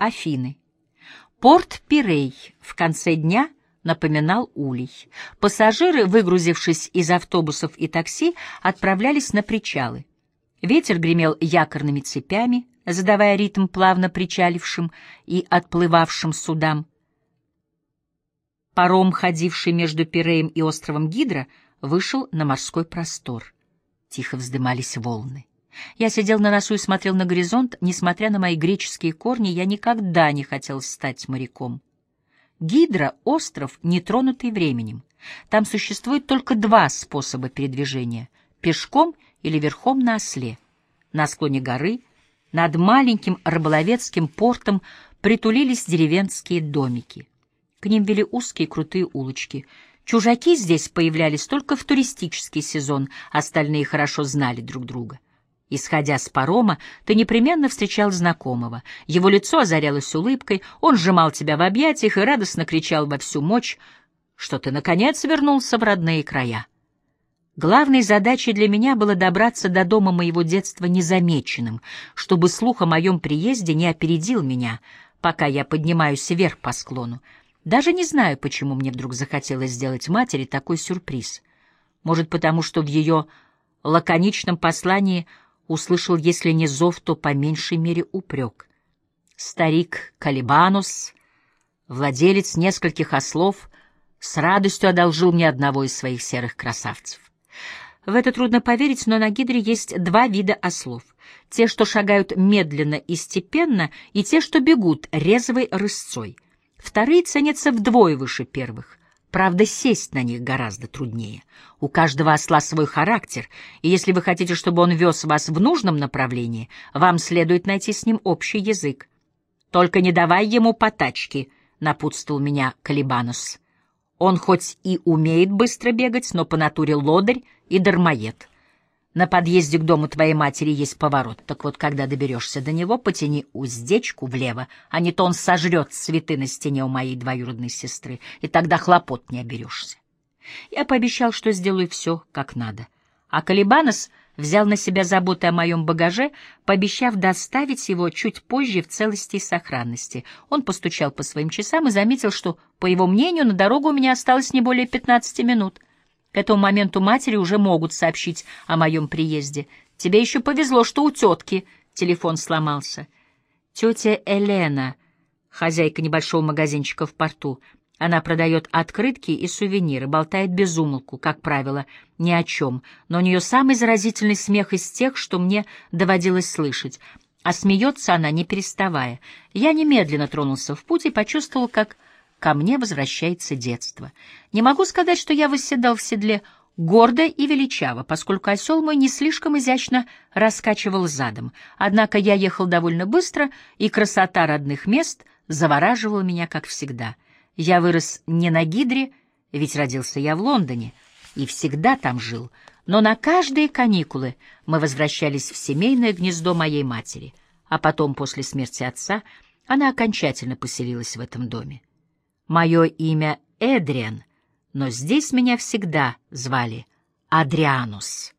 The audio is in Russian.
Афины. Порт Пирей в конце дня напоминал улей. Пассажиры, выгрузившись из автобусов и такси, отправлялись на причалы. Ветер гремел якорными цепями, задавая ритм плавно причалившим и отплывавшим судам. Паром, ходивший между Пиреем и островом Гидра, вышел на морской простор. Тихо вздымались волны. Я сидел на носу и смотрел на горизонт. Несмотря на мои греческие корни, я никогда не хотел стать моряком. Гидра — остров, не тронутый временем. Там существует только два способа передвижения — пешком или верхом на осле. На склоне горы, над маленьким рыболовецким портом притулились деревенские домики. К ним вели узкие крутые улочки. Чужаки здесь появлялись только в туристический сезон, остальные хорошо знали друг друга. Исходя с парома, ты непременно встречал знакомого. Его лицо озарялось улыбкой, он сжимал тебя в объятиях и радостно кричал во всю мощь, что ты, наконец, вернулся в родные края. Главной задачей для меня было добраться до дома моего детства незамеченным, чтобы слух о моем приезде не опередил меня, пока я поднимаюсь вверх по склону. Даже не знаю, почему мне вдруг захотелось сделать матери такой сюрприз. Может, потому что в ее лаконичном послании услышал, если не зов, то по меньшей мере упрек. Старик Калибанус, владелец нескольких ослов, с радостью одолжил мне одного из своих серых красавцев. В это трудно поверить, но на Гидре есть два вида ослов. Те, что шагают медленно и степенно, и те, что бегут резвой рысцой. Вторые ценятся вдвое выше первых. Правда, сесть на них гораздо труднее. У каждого осла свой характер, и если вы хотите, чтобы он вез вас в нужном направлении, вам следует найти с ним общий язык. «Только не давай ему потачки», — напутствовал меня Калибанус. Он хоть и умеет быстро бегать, но по натуре лодырь и дармоед. На подъезде к дому твоей матери есть поворот, так вот, когда доберешься до него, потяни уздечку влево, а не то он сожрет цветы на стене у моей двоюродной сестры, и тогда хлопот не оберешься. Я пообещал, что сделаю все как надо. А Калибанос взял на себя заботы о моем багаже, пообещав доставить его чуть позже в целости и сохранности. Он постучал по своим часам и заметил, что, по его мнению, на дорогу у меня осталось не более пятнадцати минут — к этому моменту матери уже могут сообщить о моем приезде. Тебе еще повезло, что у тетки телефон сломался. Тетя Елена, хозяйка небольшого магазинчика в порту, она продает открытки и сувениры, болтает без умолку, как правило, ни о чем, но у нее самый заразительный смех из тех, что мне доводилось слышать. А смеется она, не переставая. Я немедленно тронулся в путь и почувствовал, как ко мне возвращается детство. Не могу сказать, что я восседал в седле гордо и величаво, поскольку осел мой не слишком изящно раскачивал задом. Однако я ехал довольно быстро, и красота родных мест завораживала меня, как всегда. Я вырос не на Гидре, ведь родился я в Лондоне, и всегда там жил, но на каждые каникулы мы возвращались в семейное гнездо моей матери, а потом, после смерти отца, она окончательно поселилась в этом доме. Мое имя Эдриан, но здесь меня всегда звали Адрианус.